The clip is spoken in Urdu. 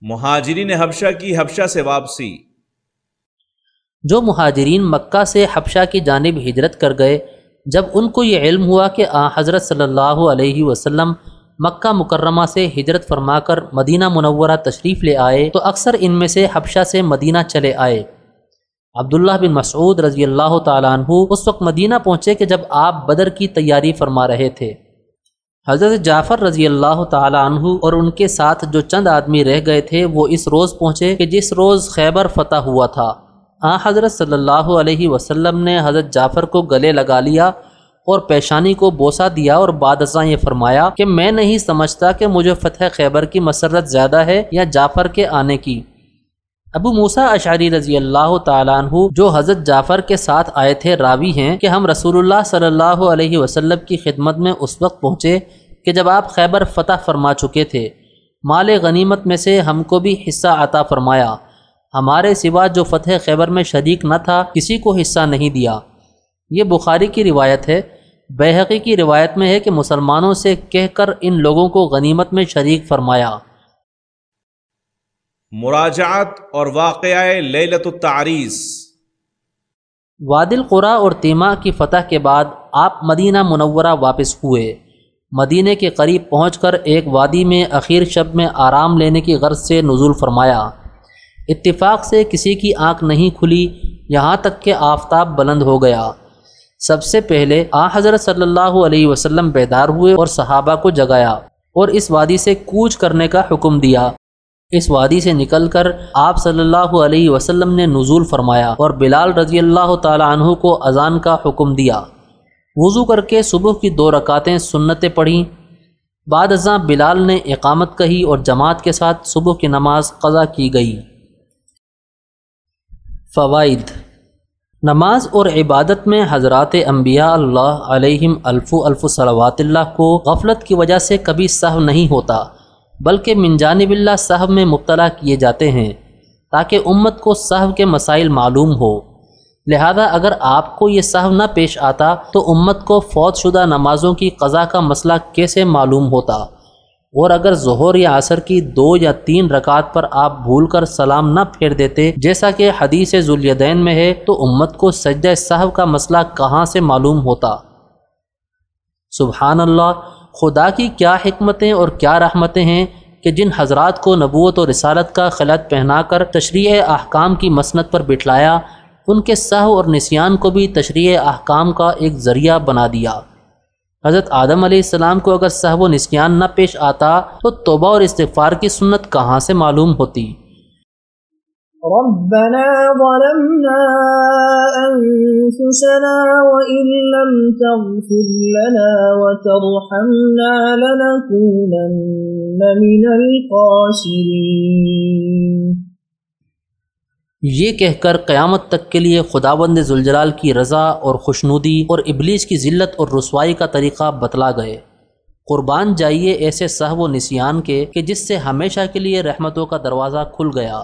مہاجرین حبشہ کی حبشہ سے واپسی۔ جو مہاجرین مکہ سے حبشہ کی جانب ہجرت کر گئے، جب ان کو یہ علم ہوا کہ آ، حضرت صلی اللہ علیہ وسلم مکہ مکرمہ سے ہجرت فرما کر مدینہ منورہ تشریف لے آئے، تو اکثر ان میں سے حبشہ سے مدینہ چلے آئے۔ عبداللہ بن مسعود رضی اللہ تعالیٰ عنہ اس وقت مدینہ پہنچے کہ جب آپ بدر کی تیاری فرما رہے تھے۔ حضرت جعفر رضی اللہ تعالیٰ عنہ اور ان کے ساتھ جو چند آدمی رہ گئے تھے، وہ اس روز پہنچے کہ جس روز خیبر فتح ہوا تھا۔ آ حضرت صلی اللہ علیہ وسلم نے حضرت جعفر کو گلے لگا لیا اور پیشانی کو بوسہ دیا اور بعد ازاں یہ فرمایا کہ میں نہیں سمجھتا کہ مجھے فتح خیبر کی مسرت زیادہ ہے یا جعفر کے آنے کی۔ ابو موسا اشعری رضی اللہ تعالیٰ عنہ جو حضرت جعفر کے ساتھ آئے تھے راوی ہیں کہ ہم رسول اللہ صلی اللہ علیہ وسلم کی خدمت میں اس وقت پہنچے کہ جب آپ خیبر فتح فرما چکے تھے۔ مال غنیمت میں سے ہم کو بھی حصہ عطا فرمایا۔ ہمارے سوا جو فتح خیبر میں شریک نہ تھا، کسی کو حصہ نہیں دیا۔ یہ بخاری کی روایت ہے۔ بحقی کی روایت میں ہے کہ مسلمانوں سے کہہ کر ان لوگوں کو غنیمت میں شریک فرمایا۔ مراجعات اور واقعہ لیلت التعریس وادل القرا اور تیمہ کی فتح کے بعد آپ مدینہ منورہ واپس ہوئے۔ مدینہ کے قریب پہنچ کر ایک وادی میں اخیر شب میں آرام لینے کی غرض سے نزول فرمایا۔ اتفاق سے کسی کی آنکھ نہیں کھلی، یہاں تک کہ آفتاب بلند ہو گیا۔ سب سے پہلے آ حضرت صلی اللہ علیہ وسلم بیدار ہوئے اور صحابہ کو جگایا اور اس وادی سے کوچ کرنے کا حکم دیا۔ اس وادی سے نکل کر آپ صلی اللہ علیہ وسلم نے نزول فرمایا اور بلال رضی اللہ تعالیٰ عنہ کو اذان کا حکم دیا۔ وضو کر کے صبح کی دو رکعتیں سنتیں پڑھیں۔ بعد ازاں بلال نے اقامت کہی اور جماعت کے ساتھ صبح کی نماز قضا کی گئی۔ فوائد۔ نماز اور عبادت میں حضرات انبیاء اللہ علیہم الف الف صلوات اللہ کو غفلت کی وجہ سے کبھی صحو نہیں ہوتا۔ بلکہ من جانب اللہ صحب میں مبتلا کیے جاتے ہیں تاکہ امت کو صحب کے مسائل معلوم ہو۔ لہذا اگر آپ کو یہ صحب نہ پیش آتا تو امت کو فوت شدہ نمازوں کی قضا کا مسئلہ کیسے معلوم ہوتا؟ اور اگر ظہر یا عصر کی دو یا تین رکعت پر آپ بھول کر سلام نہ پھیر دیتے، جیسا کہ حدیث ذولیدین میں ہے، تو امت کو سجدہ صاحب کا مسئلہ کہاں سے معلوم ہوتا؟ سبحان اللہ خدا کی کیا حکمتیں اور کیا رحمتیں ہیں کہ جن حضرات کو نبوت و رسالت کا خلط پہنا کر تشریح احکام کی مسنت پر بٹھلایا، ان کے سہ اور نسیان کو بھی تشریح احکام کا ایک ذریعہ بنا دیا۔ حضرت آدم علیہ السلام کو اگر صحب و نسیان نہ پیش آتا تو توبہ اور استغفار کی سنت کہاں سے معلوم ہوتی؟ ربنا ظلمنا انفسنا وإن لم تغفر لنا وترحمنا لنكونن من الخاسرين۔ یہ کہہ کر قیامت تک کے لیے خداوند ذوالجلال کی رضا اور خوشنودی اور ابلیس کی ذلت اور رسوائی کا طریقہ بتلا گئے۔ قربان جائیے ایسے صحب و نسیان کے کہ جس سے ہمیشہ کے لیے رحمتوں کا دروازہ کھل گیا۔